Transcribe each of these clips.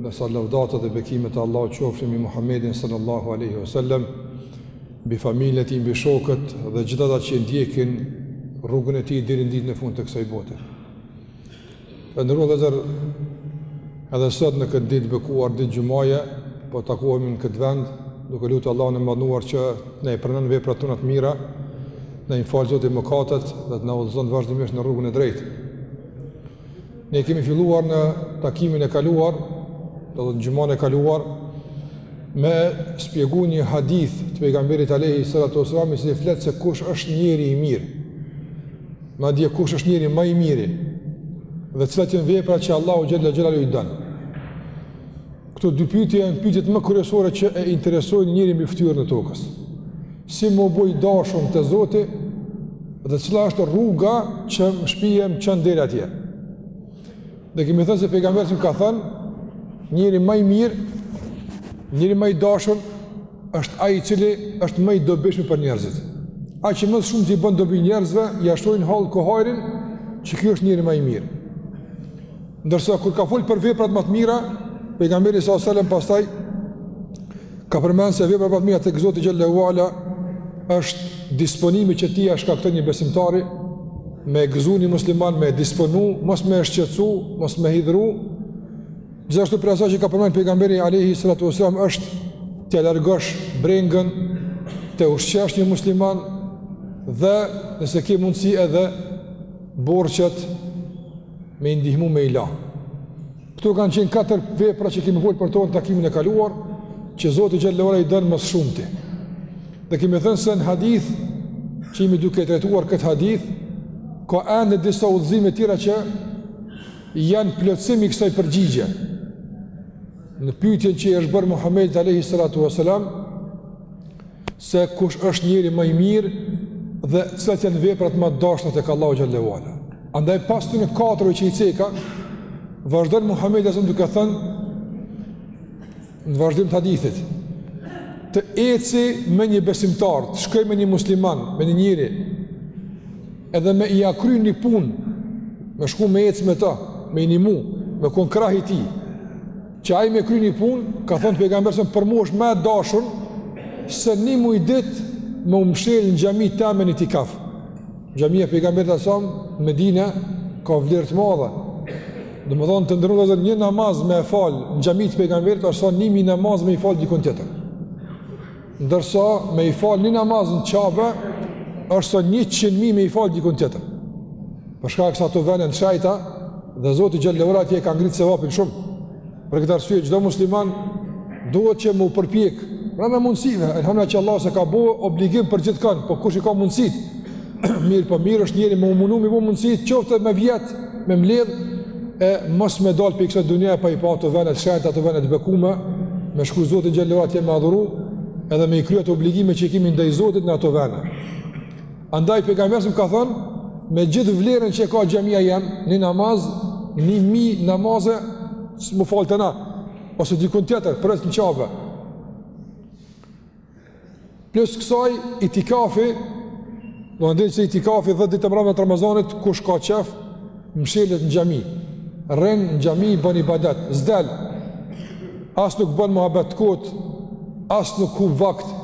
Ndërsa lavdatat dhe bekimet e Allahut qofshin mbi Muhammedin sallallahu alaihi wasallam, mbi familjen e tij, mbi shokët dhe gjithë ata që ndjekin rrugën e tij deri në ditën e fundit të kësaj bote. Të nderuar vëllezër, edhe sot në këtë ditë bekuar ditë xhumaje, po takohemi në këtë vend, duke lutur Allahun e madhëruar që t'na i pranon veprat tona të mira, t'na i fal Zoti mëkatet dhe të na udhëzon vazhdimisht në rrugën e drejtë. Ne kemi filluar në takimin e kaluar, domethënë xhumanë e kaluar, me spjegu një hadith të pejgamberit alejhi salatu wasallam, i cili flet se kush është njeri i mirë, madje kush është njeri ma i miri, dhe cilat janë veprat që Allahu xhelle xhelaluhu i don. Këto dy pyetje janë pyetjet më kryesore që e interesojnë njeriun mbi fytyrën e tokës. Si m'u bo i dashun te Zoti dhe cila është rruga që më shpie e më çon deri atje? Dhe kemi thënë se pejgamberi ka thënë njeri ma i mirë, njeri ma i dashun është ai i cili është më i dobishëm për njerëzit. Ai që më shumë u bën dobi njerëzve, ia shtojnë halk'ut hajrin që ky është njeri ma i mirë. Ndërsa kur ka fol për veprat ma të mira, pejgamberi salatu wasallam pastaj ka përmend se veprat ma të mira tek Zoti xhelle ue ala është disponimi që ti ia shkakton një besimtari me e gëzu një musliman, me e disponu, mos me e shqetësu, mos me e hidhëru, gjithashtu prej asaj që ka përmend pejgamberi alejhi salatu wasallam është t'ia largosh brengën, ta ushqesh një musliman dhe nëse ke mundësi edhe borxhet me i ndihmu me i la. Këto kanë qenë katër vepra që kemi fol për to në takimin e kaluar, që Zoti xhelle ue ala i don më së shumti. Dhe kemi thënë se në hadith, që jemi duke trajtuar këtë hadith, ka ende disa udhëzime tjera që janë plotësim i kësaj përgjigje. Në pyetjen që i është bërë Muhammedit a.s. se kush është njeri ma i mirë dhe cilat janë veprat më të dashura tek Allahu xhelle ue ala. Andaj pas këtyne katërve që i ceka, vazhdon Muhamedi a.s. duke thënë në vazhdim të hadithit të eci me një besimtar, të shkoj me një musliman, me një njeri, edhe me ia kry një punë, me shku me eci me ta, me i nimu, me kon krah i tij, Që ai me kry një punë, ka thonë pejgamberi a.s., për mu është më e dashun, se një muj ditë me u mshelë në xhami teme n'itikaf. Xhamia e pejgamberit a.s., në Medina, ka vlerë të madhe. Domethonë të nderuar vëllezër, një namaz me e falë në xhami të pejgamberit, është sa një mijë namaz me i falë dikun tjetër. Ndërsa me i fal një namaz në Qabe është sa 100 mijë me i fal dikun tjetër. Për shkak se ato vene janë shejta dhe Zoti xhelle ve ala atje e ka ngrit sevapin shumë. Për këtë arsye çdo musliman duhet që me u përpjek, brenda mundësive, elhamdulilah që Allahu s'e ka bo obligim për gjithkand, po kush i ka mundësit, mirëpo mirë është njeri me u munu, me i bo mundësitë, qoftë me vjet, me mledhë, e mos me dalë pi kësaj dunjaje pa i pa ato venet e shejta, ato venet e bekume, me shku Zotin xhelle ve ala atje me adhuru, edhe me i kry ato obligime që i kemi ndaj Zotit në ato vene. Andaj pejgamberi a.s. ka thënë, me gjithë vlerën që ka xhamia jem, një namaz, një mijë namaze, se me u fal te na, ose dikun tjetër, përveç në Qabe. Plus kësaj, itikafi, do e dinë që itikafi dhetë ditët e mrama të Ramazanit, kush ka qef, mshilet në xhami, rrin në xhami, bën ibadet, s'del, as nuk bën muhabet të kot, as nuk hup vakt,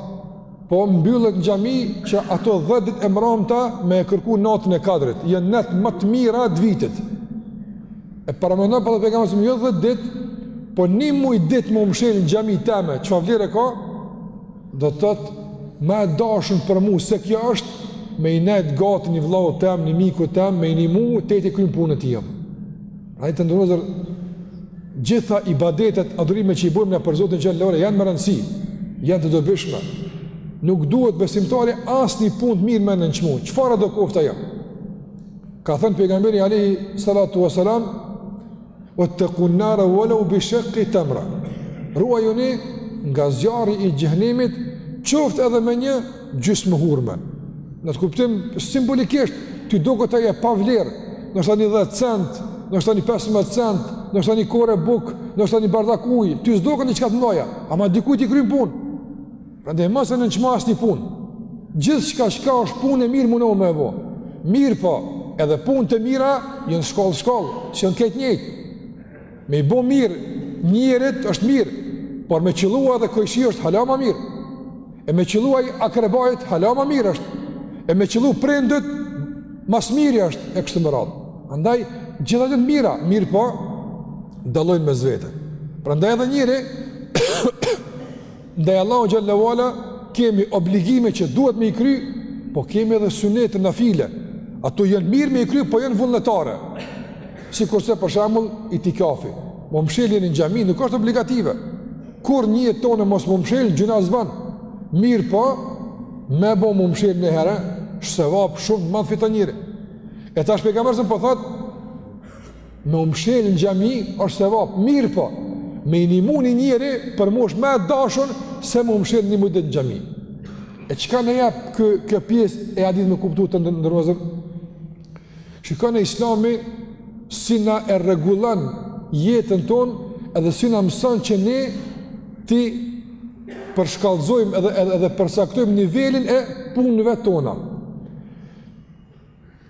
po mbyllet në xhami që ato dhetë ditët e mramta me e kërku natën e kadrit, janë netët më të mira të vitit. E paramendon po thotë pejgamberi a.s., jo dhetë dit, po një muj dit me u mshel n'xhami teme, çfarë vlere ka, do të thotë, ma e dashun për mu, se kjo është, me i nejt gati një vllau tem, një miku tem, me i nimu, deri t'i kryn punët e tija. Andaj të nderuar, gjitha ibadetet, adhurimet që i bojmë na për Zotin xhelle ve ala, janë me rëndësi, janë të dobishme. Nuk duhet besimtari asnjë punë të mirë me e nënçmu, çfarëdo koftë ajo. Ka thënë pejgamberi alayhi salatu wasalam, "Ittekun-nara walau bishikki tamra." Ruajuni nga zjarri i xhehenemit, qoftë edhe me një gjysmë hurme. Në atë kuptim simbolikisht, ty duket ajo pa vlerë, ndoshta një 10 cent, ndoshta një 15 cent, ndoshta një kore buk, ndoshta një bardak ujë, ty s't'doket një çka t'mdhaja, ama dikujt i kryn punë. Prandaj mos e nënçmo asnjë punë. Gjithçka çka është punë e mirë munou me e bo. Mirëpo, edhe punët e mira janë shkallë shkallë, s'janë krejt njëjtë. Me i bë mirë njerit është mirë, por me qëllu edhe kojshi është hala më mirë. E me qëllu i akrabajt hala më mirë është. E me qëllu prindët ma s'miri është e kështu me radhë. Andaj, gjitha janë t'mira, mirëpo, dallojnë mes vete. Prandaj edhe njeri, Ndaj Allahut xhelle ve ala kemi obligime që duhet me i kry, po kemi edhe sunete nafile. Ato janë mirë me i kry, po janë vullnetare. Sikurse për shembull itikafi. Me u mshel njeri në xhami nuk është obligative. Kurrë në jetë tonë mos me u mshel, gjynah s'ban. Mirëpo, me bo me u mshel një herë, sevap shumë të madh fiton njeri. E tash pejgamberi a.s. po thotë, Me u mshel në xhami është sevap, mirëpo, me i nimu një njeri për mu osht ma e dashun se me u mshel një muj ditë në xhami. E çka na jep kjo, kjo pjesë e hadithit me kuptu, të nderuar? Shikoni islami si na e rregullon jetën tonë edhe si na mëson që ne t'i përshkallëzojmë edhe, edhe, edhe përcaktojmë nivelin e punëve tona.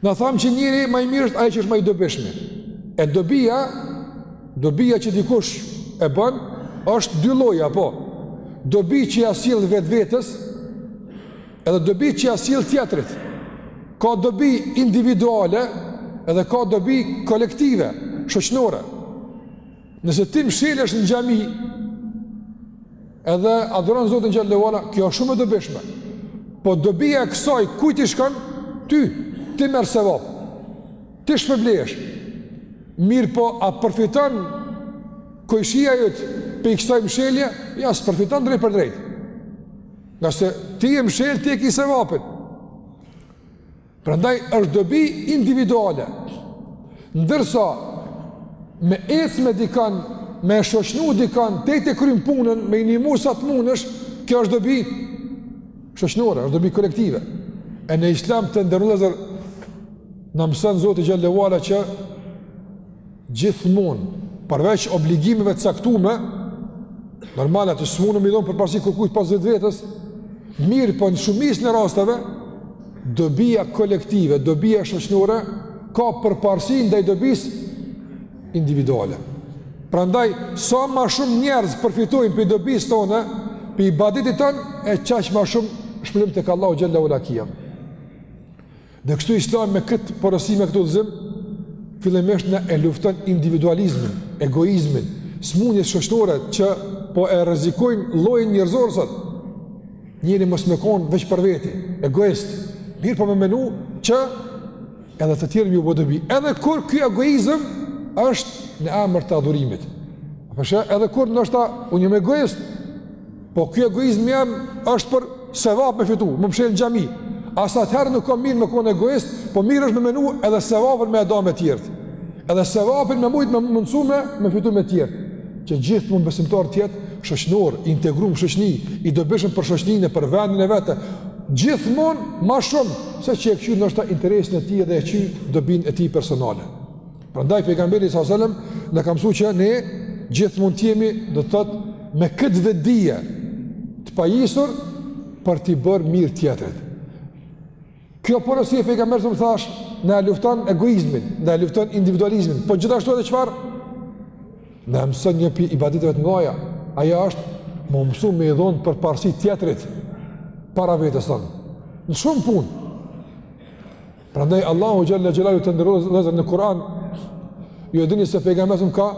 Na thamë që njeri ma i mirë është ai që është ma i dobishmi. E dobia, dobia që dikush e bën është dy lloje, po, dobi që ia sjell vetvetes, edhe dobi që ia sjell tjetrit. Ka dobi individuale edhe ka dobi kolektive, shoqnore. Nëse ti mshelesh në xhami edhe adhuron Zotin xhel-le ve ala, kjo është shumë e dobishme. Po dobia e kësaj kujt i shkon? Ty, ti merr sevap. Ti shpërblehesh. Mirëpo a përfiton kojshia jot pi kësaj mshelje? Ja, s'përfiton drejtpërdrejt. Ngase ti je mshelë, ti e ki sevapin. Prandaj është dobi individuale. Ndërsa me ecë me dikan, me e shoqnu dikan, tej t'e kryn punën, me i nimu sa të munesh, kjo është dobi shoqnore, është dobi kolektive. E në Islam të nderuar vllezër na mëson Zoti xhel-le ve ala që gjithmonë përveç obligimeve të caktume, normal atë s'munum me i dhon përparësi kërkujt pas vetvetes, mirëpo në shumicën e rasteve dobia kolektive, dobia shoqnore ka përparësi ndaj dobisë individuale. Prandaj sa ma shumë njerëz përfitojnë pi dobisë tonë, pi ibadetit tonë, edhe aq ma shumë shpërblim tek Allahu xhel-le ve ala Dhe kështu Islami me këtë porosi me këtë udhëzim fillimisht na e lufton individualizmin, egoizmin, smundje shoqërore që po e rrezikojnë llojin njerëzor sot. Njeri mos me kon veç për veti, egoist. Mirëpo me menu që edhe të tjerëve me ju bo dobi. Edhe kur ky egoizëm është në emër të adhurimit. Pëshë, edhe kur ndoshta unë jam egoist, Po ky egoizmi jem është për sevap me fitu, me u mshel në xhami. As atëherë nuk ka mirë me kone egoist, po mirë është me menu edhe sevapin me e nda me tjertë. Edhe sevapin me mujtë me mundësu me fitu me tjertë. Që gjithmon besimtari të jetë shoqnor, i integrum n'shoqni, i dobishëm për shoqninë e për vendin e vet. Gjithmonë ma shumë se që e këqyr ndoshta interesin e tij edhe e këqyr dobinë e tij personale. Prandaj pejgamberi sa selam na ka msu që ne gjithmonë të jemi, do të thotë, me këtë vetëdije të pajisur për t'i bërë mirë tjetrit. Kjo porosi e pejgamberit sa më thash, na e lufton egoizmin, na e lufton individualizmin, po gjithashtu edhe çfarë? Na mëson një pi ibadeteve të mëdha. Ajo është m'u mësu me i dhonë përparësi tjetrit para vetes tonë. Në shumë punë. Prandaj Allahu xhalla xhelalu të nderuar vëllezër në Kur'an. Ju e dini se pejgamberi ka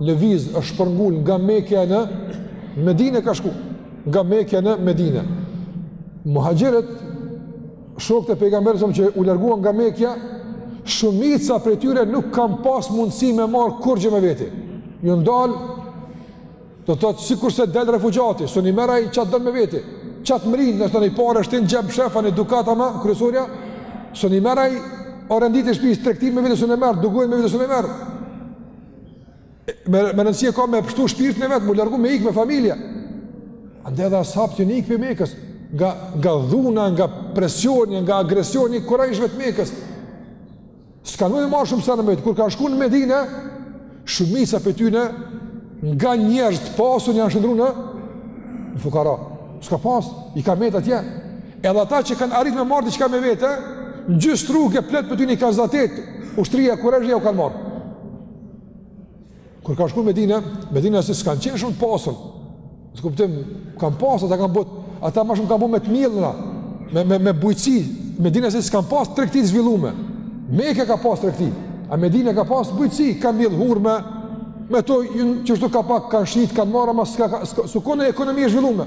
lëviz është shpërngul nga Mekja në Medinë ka shku. Nga Mekja në Medinë. Muhaxhirët shokët e pejgamberit sa që u larguan nga Mekja, shumica prej tyre nuk kanë pas mundësi me marr kurgjë me veti. Ju ndal Do të thotë sikurse del refugjati, s'un e merr ai çat don me veti. Çat mrin, do të thotë ni pare shtin në xhep, mshef ai ni dukat ama kryesorja. S'un i merr ai orenditë e shtëpisë, tregtinë me veti s'un e merr, dugojën me veti s'un e merr. Ma me rëndësi e ka me pshtu shpirtin e vet, m'u largu me ik me familje. Andaj edhe as'habët janë ik pe Mekës, nga nga dhuna, nga presioni, nga agresioni i kurejshëve të Mekës. S'kanë mujt me marrë shumë sene me vete. Kur kanë shku në Medinë, shumica prej tyne nga njerëz të pasur janë shndërru në në fukara. S'ka pas, i ka met atje. Edhe ata që kanë arrit me marrë diçka me vete, në gjysë rrugë plot prej tyne i ka zatet ushtria e kurejshëve, jau kanë marrë. Kur ka shku në Medinë, medinasit s'kanë qenë shumë të pasur. Në kuptim, kanë pas, ata kanë bo, ata ma shumë kanë bo me të mjellna, me me me bujqësi. Medinasit s'kanë pas tregti të zhvillume. Meka ka pas tregti, a Medina ka pas bujqësi, kanë mjell hurme. Me to qishtu ka pak kanë shit, kanë marrë ama s'u kon ekonomi e zhvillume.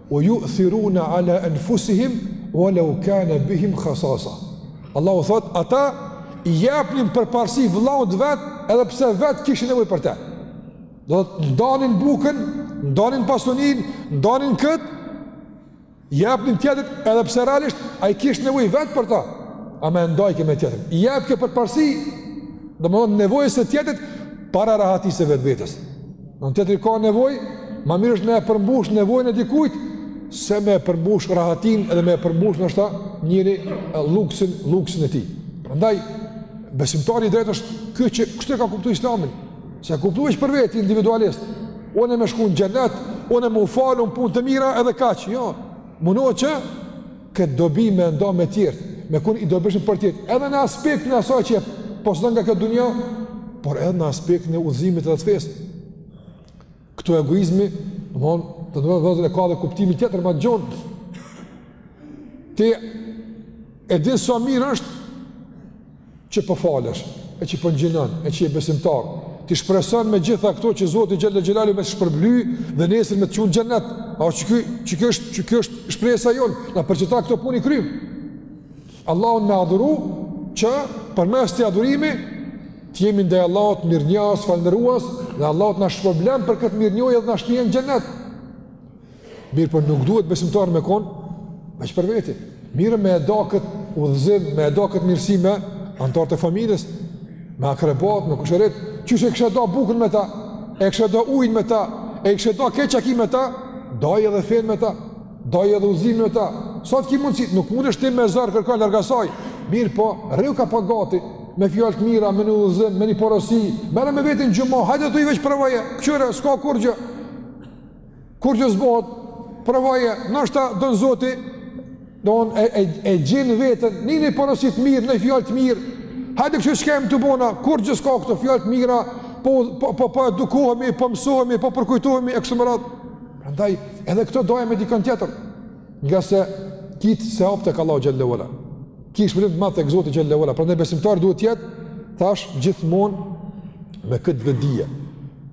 Ue juthirune ala enfusihim Ue leu kane bihim khasasa Allahu thot Ata i jepnin përparësi vllaut vet Edhe pse vet kishin nevoj për te Do thotë ndanin bukën Ndanin pasunin Ndanin kët I jepnin tjetrit Edhe pse realisht Ai kish nevoj vet për ta Ama e ndajke me tjetrin I jepke përparësi Domethon nevojës së tjetrit Para rahatisë së vetvetes Në tjetri ka nevoj, ma mirë është me e përmbush nevojën e dikujt, se me e përmbush rahatin edhe me e përmbush ndoshta njeri luksin, luksin e tij. Prandaj, besimtari i drejtë është ky që kështu e ka kuptu islamin, s'e kupton veç për veti individualist, unë me shku në xhenet, unë me u falë, unë punë të mira edhe kaq, jo, munohet që këtë dobi me nda me tjertë, me kon i dobishëm për tjertë, edhe në aspektin e asaj që e posedon nga kjo dunja, por edhe në aspektin e udhëzimit dhe të fesë. Këtu egoizmi, domethon, të nderuar vëllezër e ka edhe kuptimin tjetër ma t'gjonë. Ti e din sa mirë është që po falesh, e që po ngjinon, e që je besimtar. Ti shpreson me gjitha këto që Zoti xhelle xhelalu me shpërbly dhe nesër me të çu n'xhennet. A qikjo, qikjo është, qikjo është shpresa jonë, na për qita këto punë i krym. Allahun me adhuru që përmes këtij adhurimi të jemi ndaj Allahut mirënjohës, falënderues dhe Allahu na shpërblen për këtë mirënjohje dhe na shtjen n'xhennet. Mirëpo nuk duhet besimtari me kon veç për veti. Mirë me e da këtë udhëzim, me e da këtë mirësi me antarë të familjes, me akrebat, me kusherit, qysh e kishe da bukën me ta, e kishe da ujin me ta, e kishe da krejt çka ki me ta, daje edhe fenë me ta, daje edhe udhëzimin me ta, sa të ki mundësi, nuk munesh ti me zor kërkon larg asaj, mirëpo, rreku ka pak ati, me fjalë të mira, me një udhëzim, me një porosi, merre me veti n'xhuma, hajde ti veç provoje, këqyre, s'ka kurgjë, Kurgjë s'bohet, provoje, nashta don Zoti, don e, e, e gjen veten, ni nonj porosi t'mirë, noj fjalë të mirë, hajde kështu qysh kem tu bo na, kurgjë s'ka, këto fjalë të mira, po, po, po, po edukohemi, po mësohemi, po përkujtohemi, e kështu me radhë. Prandaj, edhe këto daje me dikon tjetër, ngase ki sevap tek Allahu xhelle xhelalu. Ki shpërblim të madh tek Zoti xhelle xhelalu, prandaj besimtari duhet të jetë, thash gjithmonë me këtë vetëdije.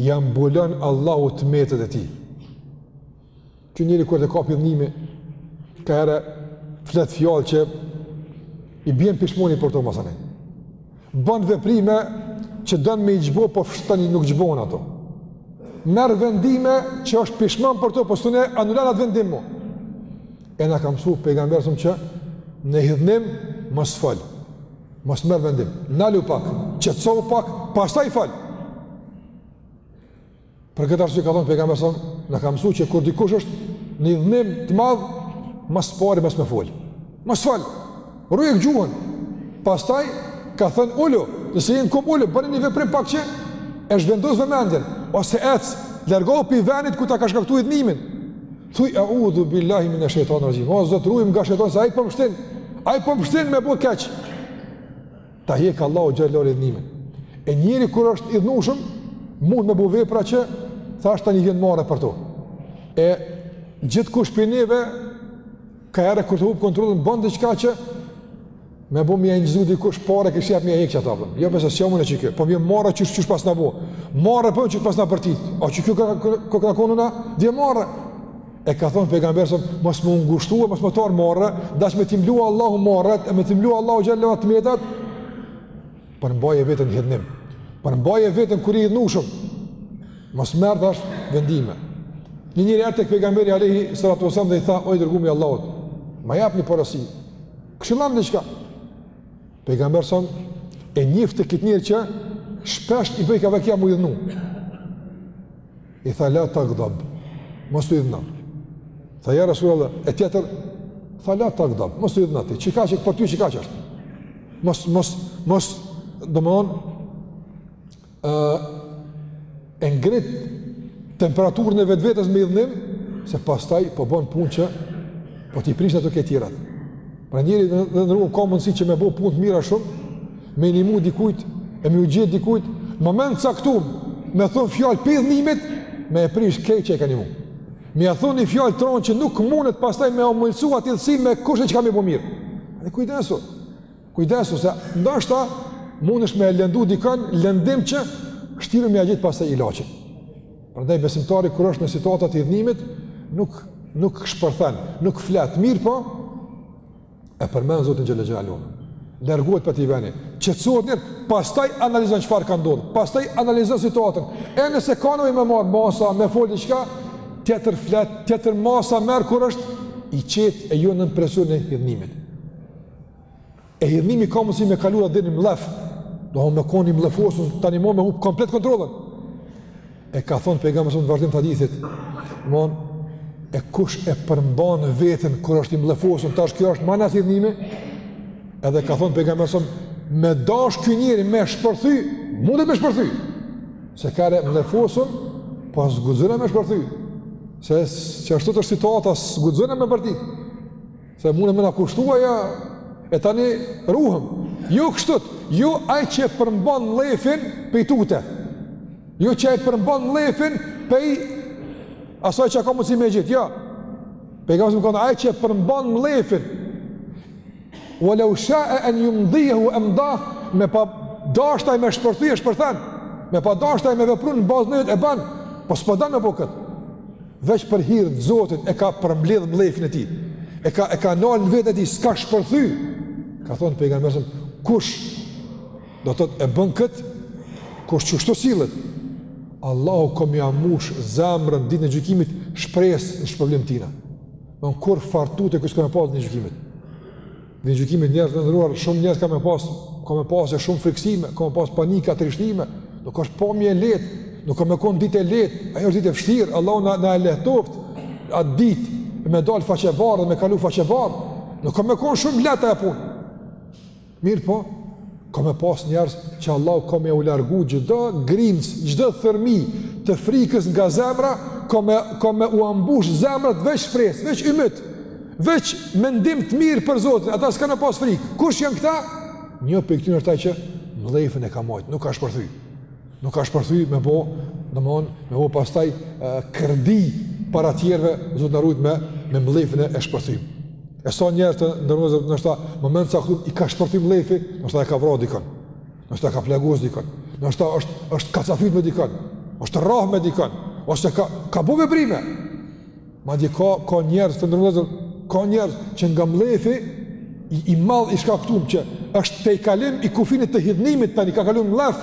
Ia mbulon Allahu të metat e tij. Ky njeri kur të kap idhnimi, ka herë flet fjalë që i bjen pishmoni për to masanej. Bën veprime që don me i zhbo, po fshton nuk zhbon ato. Merr vendime që është pishmon për to, po s'un e anulon atë vendim mo. E na ka mësu pejgamberi alejhi selam që në hidhnim mos fol. Mos merr vendim. Nalu pak, qetësohu pak, pastaj fol. Për këtë arsye ka thënë pejgamberi alejhi selam na ka mësu që kur dikush është në idhnim të madh, më së pari mos me fol. Mos fol. Ruje gjuhën. Pastaj ka thënë ulu, nëse je n'kom ulu, bëne një veprim pak që e zhvendos vëmendjen ose ec, largohu pi vendit ku ta ka shkaktu idhnimin. Thuaj E'udhu billahi min ash-shaytan rajim. O Zot, ruajmë nga shejtani se ai po m'shtin. Ai po m'shtin me bo keq. Ta hjek Allahu xhelle xhelalu idhnimin. E njeri kur është i idhnushëm, mund me bo vepra që thash tani i vjen marre për to. E gjithkush pi neve ka herë kur e hup kontrollin, bën diçka që Me bo me e inçizu dikush pare kishe jep me e hek qata përën. Jo përse së jom unë qiky, po m'vjen marre qysh paskna bo. Marre për qysh paskna bërtit. A qiky kokna kon unë, t'vjen marre. E ka thonë pejgamberi alejhi selam, mos m'u ngushtu e mos me t'ardh marre, don që me t'i mlu Allahu marret, e me t'i mlu Allahu xhelle xhelalu të metat, përmbaje veten n'hidhnim, përmbaje veten kur je i idhnushëm, mos merr dhe ashtu vendime. Një njeri erdh tek pejgamberi alejhi salatu ves selam dhe i tha, o i dërgumi i Allahut, ma jep një porosi, Këshillom diçka. Pejgamberi son e njifte këtë njeri që shpesh i bojke vakia m'u idhnu. I tha la tagdab, mos u idhno. Tha ja Rasulullah, e tjetër, tha la tagdab, mos u idhno ti, qikaq për ty qikaq është. Mos, mos, mos, domethonë, ë e ngrit temperaturën e vetvetes me idhnim se pastaj po bën punë që po ti prish ato të tjerat. Pra njeri, të nderuar, ka mundësi që me bo punë të mira shumë, me i nimu dikujt, e me iu gjet dikujt, në moment t'caktum me thonë fjalë prej idhnimit, me e prish krejt që e ka nimu. Me ia thonë një fjalë të rondë që nuk mundet pastaj me omëlsu atë idhësi me kush e që ka me bo mirë. Dhe kujdesu, Kujdesu se ndoshta mundesh me e lëndu dikën lëndim që shtirë me ia gjet pastaj ilaçin. Prandaj besimtari kur është në situata të idhnimit nuk nuk shpërthen, nuk flet mirëpo e përmend Zotin xhele xhelaluhu. Largohet prej atij veni. Qetësohet niherë, pastaj analizon çfarë ka ndodh. Pastaj analizon situatën. E nëse ka nevojë me marr masa, me fol diçka, tjetër flet, tjetër masa merr kur është i qetë e jo nën presionin e idhnimit. E hidhnimi ka mundësi me kalu deri n'mllef, domethon me kon i mllefosun, tani mo me hup komplet kontrollën. E ka thonë pejgamberi sa në vazhdim të hadithit, domethon, e kush e përmban veten kur është i mllefosun, tash kjo është ma nalt se hidhnimi, edhe ka thonë pejgamberi sa me dash ky njeri me shpërthy, mundet me shpërthy, se kare mllefosun, po s'guxojna me shpërthy, se qashtu t'është situata, s'guxojna me bërti, Se mun me na kushtu ajo, e tani ruhem. Jo kështu, jo ai që e përmban mllefin prej tute. Jo që e përmban mllefin prej asaj çka ka mundësi me e gjet, jo. Pejgamberi ka thonë, ai që e përmban mllefin. Ue leu shae en jumdijehu emdah, me pas dasht ai me shpërthy e shpërthen. Me pas dasht ai me vepru në bazë e ban, po s'po don me bo këtë. Veç për hir të Zotit e ka përmbledh mllefin e tij. E ka e ka nal në veten e tij, s'ka shpërthy. Ka thon pejgamberi kush domethonë e bën kët kush qështu sillet. Allahu ka me ia mush zemrën ditën e gjykimit shpresë në shpërblim t'tina. Domethonë kurrfarë tute nuk ka me pas ditën e gjykimit. Ditën e gjykimit njerëz të nderuar, shumë njerëz ka me pas, ka me pas shumë frikësime, ka me pas panika, trishtime. Nuk është pamje e lehtë, nuk ka me kon ditë e lehtë, ajo është ditë e vështirë. Allahu na na e lehtoftë atë ditë me dal faqebardhë, me kalu faqebardhë. Nuk ka me kon shumë lehtë ajo punë. Mirëpo. Ka me pas njerëz që Allahu ka me u largu çdo grimc, çdo thërmi të frikës nga zemra, ka me ka me ua mbush zemrat veç shpresë, veç ymyt, veç mendim të mirë për Zotin. Ata s'kan me pas frikë. Kush janë këta? Një prej tyre është ai që mllefin e ka majt, nuk ka shpërthy. Nuk ka shpërthy me bo, domethon, me bo pastaj e, kërdi para tjerve, Zoti na rujt me, me mllefin e shpërthym. E sa njerëz të nderum vllezër, ndoshta n'moment t'caktum i ka shpërthy mllefi, ndoshta e ka vra dikën, ndoshta e ka plagos dikën, ndoshta është, është kacafit me dikën, është rrah me dikën, ose ka, ka bo veprime, Madje ka ka njerëz të nderum vllezër, ka njerëz që nga mllefi i, i madh i shkaktum që është tejkalim i kufinit të hidhnimit tani ka kalu n'mllef.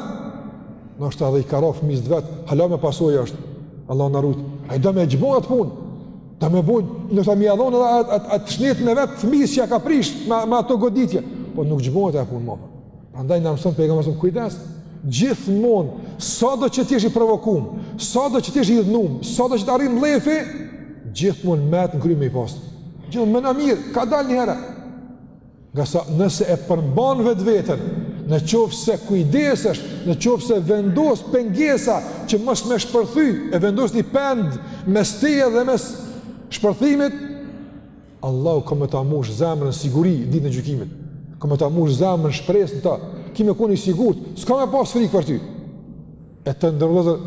Ndoshta edhe i ka ra fmisë vet, hala me pasojë është. Allah na rujt. Ai do me e zhbo atë punë. Do me bo, ndoshta me ia dhon edhe atë atë atë shnetin e vet fëmis që ia ka prish me me ato goditje. Po nuk zhbohet ajo punë më. Prandaj na mëson pejgamberi alejhi selam kujdes gjithmonë sado që të jesh i provokum, sado që të jesh i idhnum, sado që të arrin mllefi, gjithmonë më të ngrymë i post. Gjithmonë meno mirë, kadalë një herë. Ngase nëse e përmban vetveten, në qoftë se kujdesesh, në qoftë se vendos pengesa që mos me shpërthy, e vendos një pend mes teje dhe mes shpërthimit, Allahu ka me ta mush zemrën siguri ditën e gjykimit. Ka me ta mush zemrën shpresë n'ta. Ki me kon i sigurt, s'ka me pas frikë për ty. E të nderum vllezër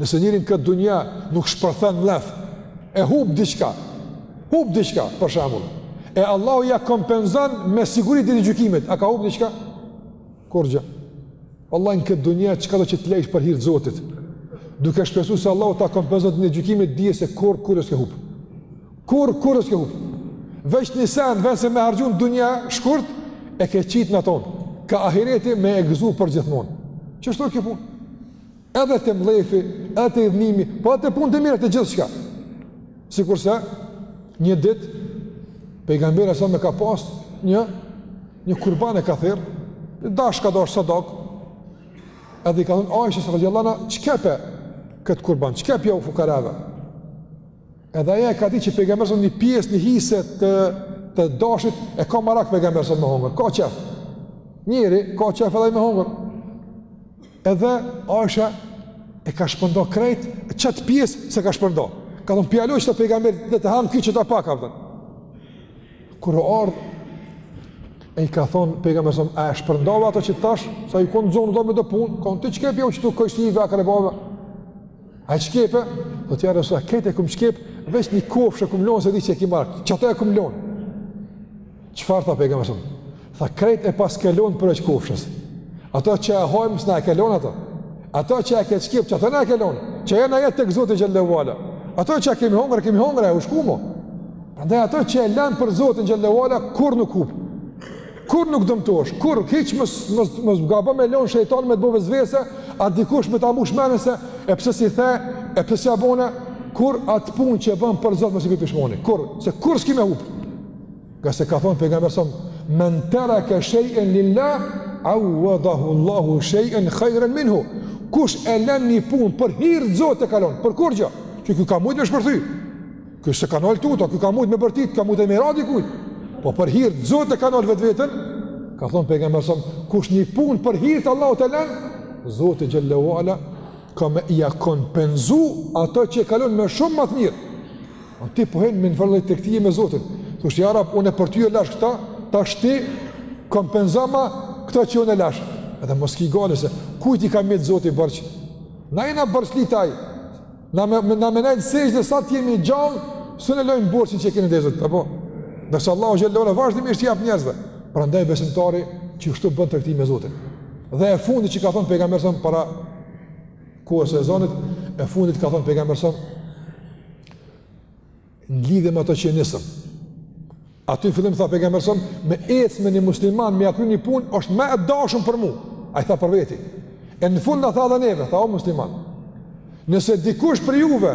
nëse njeri n'këtë dunja nuk shpërthen mllef e hup diçka. Hup diçka për shembull. E Allahu ja kompenzon me siguri ditën e gjykimit. A ka hup diçka? Kurrgjë. Wallahi në këtë dunja çka do që të lejsh për hir të Zotit. Duke shpresuar se Allahu ta kompenzon ditën e gjykimit dije se kurr kurrë s'ke hup. Kurr kurrë s'ke hup. Veç një sen vend se me harxhu në dunja shkurt e ke qit n'at anë, ka ahireti me e gëzu për gjithmonë. Qështu kjo punë. Edhe te mllefi, edhe te idhnimi, po edhe te punët e mira te gjithçka. Sikurse një ditë pejgamberi alejhi selam ka pas një një kurban e ka therr, dash ka dash sadaka. Edhe i ka thënë Aishes radijallahu anha, "Çkepe kët kurban, çkepjau fukarave. Edhe ajo e ka ditë që pejgamberi alejhi selam një pjesë, një hise të të dashit e ka marak pejgamberi alejhi selam me hongër. Ka qejf. Njeri, ka qejf edhe me hongër. Edhe Aisha e ka shpërndo krejt, e qëtë pjesë s'e ka shpërndo. Ka thonë, p'ja lo qëtë pejgamberit, dhe të hamë kjo që të pak, apëtën. Kur ardh, e i ka thonë, pejgamberi alejhi selam, a e shpërndove ato qat dash, sa i konë zonë, do me do punë, konë, çkepjau qëtu kështë i vekër e bave, a e çkepe, tha ja Resulullah, krejt e kem çkep, veç një kofshë e kem lonë, se di që e ki marak, qato e kem lonë. Çfarë tha pejgamberi sa? Tha krejt e paske lon përveç kofshës. Ato që e hajmë s'na e ke lon ato. Ato që e ke shkep, që ato na e ke lon. Që na jet tek Zoti xhele ve ala. Ato që kemi hongër, kemi hongër e u shku mo. Prandaj ato që e lën për Zotin xhele ve ala kurrë nuk hup. Kurrë nuk dëmtosh, kurrë hiç mos mos mos gabo me lon shejtan me të bo vesvese, a dikush me ta mbush mendën se e pse s'i the, e pse s'ia bone, kurrë atë punë që bën për Zot mos i bëj pishmoni. Kurrë, se kurrë s'ki me hup. Ngase ka thonë pejgamberi sa men taraka shay'an lillah awadahu Allahu shay'an khayran minhu. Kush e lën një punë për hir të Zotit e ka lon, për kurgjë? Që ky ka mujt me shpërthy. Ky s'e ka nal tuta, ky ka mujt me bërtit, ka mujt e me i ra dikujt. Po për hir të Zotit e ka nal vetveten, ka thon pejgamberi sa kush një punë për hir të Allahut e lën, Zoti xhele ve ala ka me ia kompenzu ato që e ka lon me shumë ma të mirë. O ti po hen në njëfarë tregtie me Zotin. Thosh ti ja Rab, unë për ty e lash këta, tash ti kompenzoma këto që unë e lash. Edhe mos ki gale se kujt i ka met Zoti borxh. Na jena borxhli Atij. Na me na me nejt n'sexhde sa të jemi gjallë, s'un e lajm borxhin që kemi ndaj Zotit. Apo. Dhe se Allahu xhele ve ala vazhdimisht jap njerëzve. Prandaj besimtari që kështu bën tregti me Zotin. Dhe e fundi që ka thënë pejgamberi para kohës së ezanit e fundit ka thënë pejgamberi sa në lidhje me ato që nisëm. Aty në fillim tha pejgamberi sa me ecë me një musliman me ia kry një punë është më e dashur për mua. Ai tha për veti. E në fund na tha edhe neve, tha o musliman. Nëse dikush prej juve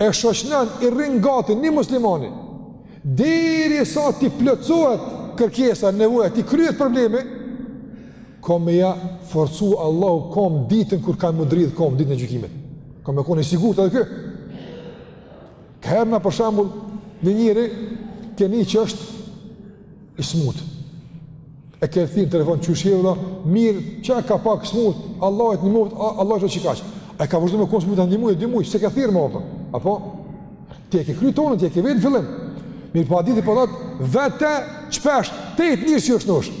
e shoqënon i rrin gati një muslimani derisa t'i plotësohet kërkesa, nevoja, t'i kryhet problemi, Ka me ja forcu Allahu komt ditën kur kan me u dridh komt ditën e gjykimit. Ka me kon i sigurt edhe kjo. Kërë në për shambull një njeri ke një që është i smut. E ke thirrë në telefon qysh je vlla, mirë që ka pak smut, Allahu të nimoftë, Allahu të që kaqë. Ai ka vazhdu me konë smut edhe një muj, dy muj, s'e ke thirrë më opër. Apo? Ti e ke kry tonën, ti e ke vejnë fillim. Mirëpo po ditë i përdat, po vete shpesh, te i të njërë që është në është.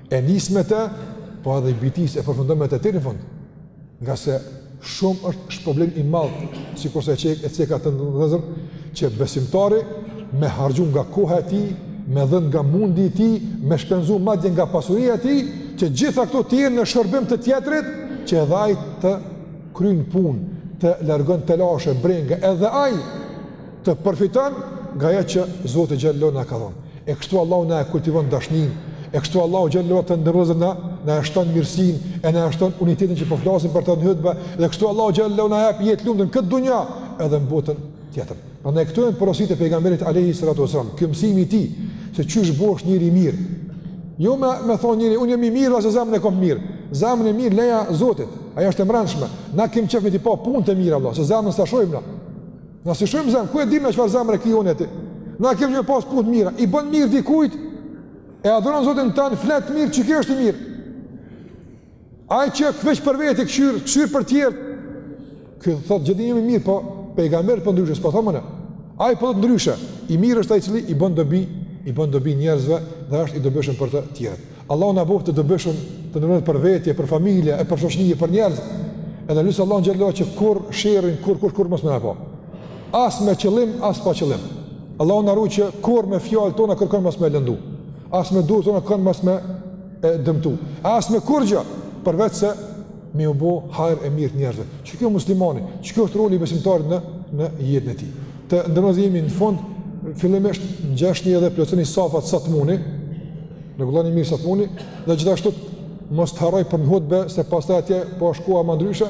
E nis me të, po edhe e bitis e përfundon me të deri në fund. Ngase shumë është shpërblim i madh, sikurse cek e ceka të ndershëm, që besimtari me harxhu nga koha e tij, me dhën nga mundi i tij, me shpenzu madje nga pasuria e tij, që gjitha këto të jenë në shërbim të tjetrit, që edhe ai të kryen punë, të largon telashe, brenga, edhe ai Të përfiton nga ajo që Zoti xhallahu na ka dhënë. E kështu Allahu na e kultivon dashninë, e kështu Allahu xhallahu të nderum vllazën na e shton mirësinë, e na e shton unitetin që po flasim për të në hutbë, dhe kështu Allahu xhallahu na jep jetë të lumtun në këtë dunja edhe në botën tjetër. Prandaj këtu janë porositë e pejgamberit alayhi salatu wasallam, ky mësimi i tij se qysh bohesh njeri i mirë. Jo me më thonë njeri unë jam i mirë ose zemrën e kam të mirë. Zemrën e mirë leja Zotit. Ajo është e mbrendshme. Na kim qef me t'i pa punët e mira Allah, se zemrën s'ta shohim na. Na s'e shohim zemrën, ku e dim na çfarë zemre ki unë e ti? Na kem qef me pas punë të mira, i bën mirë dikujt, e adhuron Zotin tand, flet mirë, qe ky është i mirë. Ai që veç për veti kshyr, s'kshyr për tjerët, ky thotë që edhe unë jam i mirë, po pejgamberi po thotë ndryshe si po thomi ne. Ai po thotë ndryshe, i mirë është ai i cili i bën dobi, i bën dobi njerëzve dhe është i dobishëm për të tjerët. Allahu na bëftë të dobishëm, të nderuar, për vete, për familje, e për shoqëri, për njerëz. Edhe e lus Allahun xhallahu që kurrë sherrin, kurrë kurrë kurrë mos me na pa. As me qëllim, as pa qëllim. Allahu na ruaj që kurrë me fjalët tona kërkon mos me lëndu. As me duart tona kërkon mos me e dëmtu. As me kurgja përveç se me ju bo hajr e mirë njerëzve. Qe kjo muslimani, qe kjo është roli i besimtarit në, në jetën e tij. Të nderum vllazën, jemi në fund, fillimisht ngjeshni edhe plotësoni safat sa të muni, rregulloni mirë sa të muni, dhe gjithashtu mos të harroj për në hutbe, se pastaj atje po është koha ma ndryshe,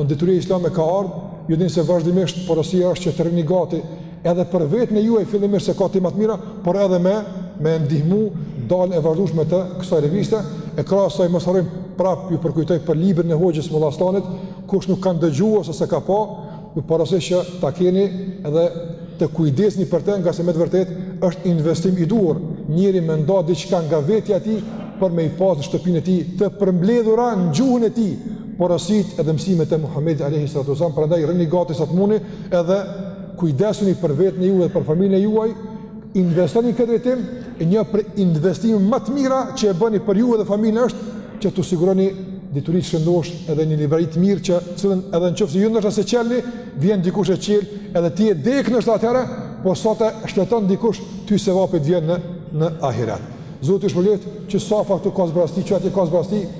Dituria Islame ka ardhë, ju dini se vazhdimisht porosia është që të rrini gati, edhe për vetën e juaj fillimisht se ka tema të mira, por edhe me me e ndihmu dalën e vazhdueshme të kësaj reviste. E krahas asaj mos harrojmë prap ju përkujtoj për librin e Hoxhës Mollastanit, kush nuk ka dëgju ose s'e ka pa, ju porosis që ta keni edhe të kujdesni për të, ngase me të vërtetë është investim i duhur. Njeri me nda diçka nga vetja e tij për me i pas në shtëpinë e tij të përmbledhura në gjuhën e tij, porositë edhe mësimet e Muhamedit alayhi salatu wasallam, prandaj rrini gati sa të muni edhe kujdesuni për vetën e juaj dhe për familjen e juaj, investoni në këtë drejtim, e një prej investimeve më të mira që e bëni për ju dhe familjen është që t'u siguroni dituri të shëndoshë edhe një librari të mirë që të cilën edhe në qoftë se ju ndoshta s'e çelni, vjen dikush e çel, edhe ti je dekë ndoshta atëherë, po sa t'e shfleton dikush ty sevapi t'vjen në në ahiret. Zoti ju shpërbleftë, qe safa këtu ka zbrazti, qatje ka zbrazti,